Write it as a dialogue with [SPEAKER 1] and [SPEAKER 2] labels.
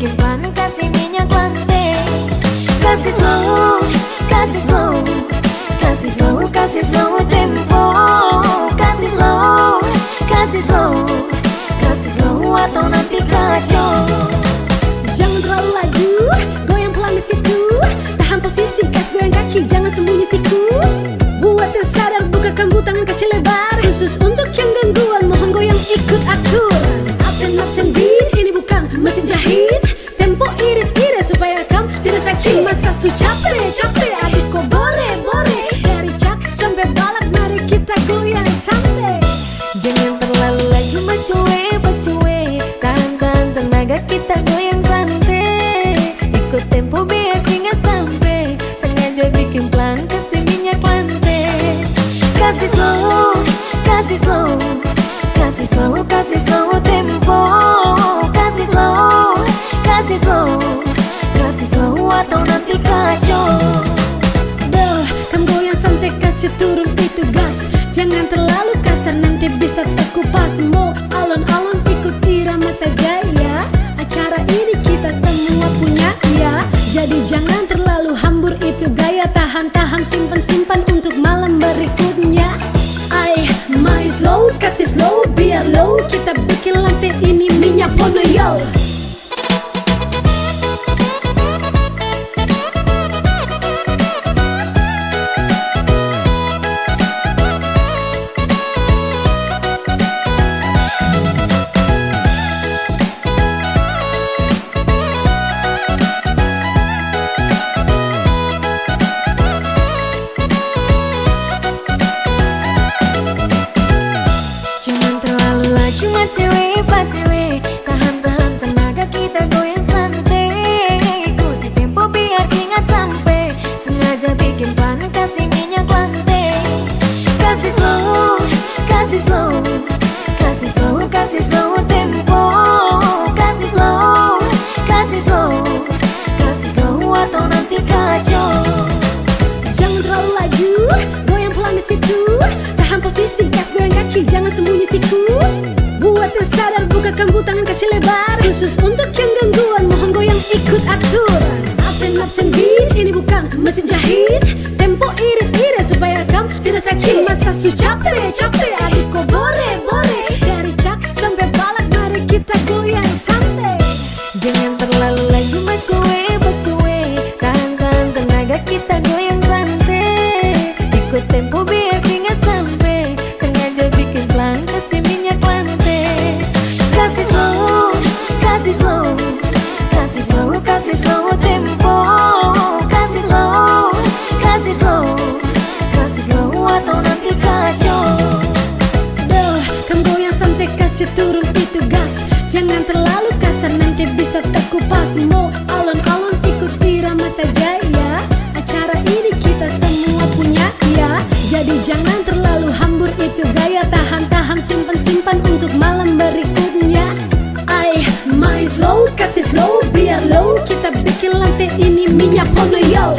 [SPEAKER 1] Kipan kasih minyak lante Kasih slow, kasih slow su capek capek Adik kok bore bore. Dari cak sampai balak Mari kita goyang sampai.
[SPEAKER 2] Jangan terlalu laju bacuwe bacuwe Tahan-tahan tenaga kita goyang santai Ikut tempo biar ingat sampai. Sengaja bikin plan kasih minyak lantai. Kasih slow, kasih slow. Kasih slow, kasih slow tempo
[SPEAKER 1] turun itu gas Jangan terlalu kasar nanti bisa terkupas. Mau alon-alon ikut irama saja ya. Acara ini kita semua punya ya. Jadi jangan terlalu hambur itu gaya Tahan-tahan. Simpan-simpan untuk malam berikutnya. Ay, main slow, kasih slow, biar low. Kita bikin lantai ini minyak pono yo
[SPEAKER 2] macewe, pacewe Tahan-tahan tenaga kita goyang santai. Ikuti tempo biar ingat sampai. Sengaja bikin plan kasih minyak lantai Kasih slow, kasih slow kasih
[SPEAKER 1] lebar. Khusus untuk yang gangguan, mohon goyang ikut atur Absen absen beat, ini bukan mesin jahit. Tempo irit-irit supaya kamu tidak sakit Masa su capek, capek, adik kok bore, bore Terlalu kasar nanti bisa terkupas. Mau alon-alon ikut irama saja ya. Acara ini kita semua punya ya. Jadi jangan terlalu hambur itu gaya Tahan-tahan simpan-simpan untuk malam berikutnya. Ay, main slow, kasih slow, biar low. Kita bikin lantai ini minyak pono yo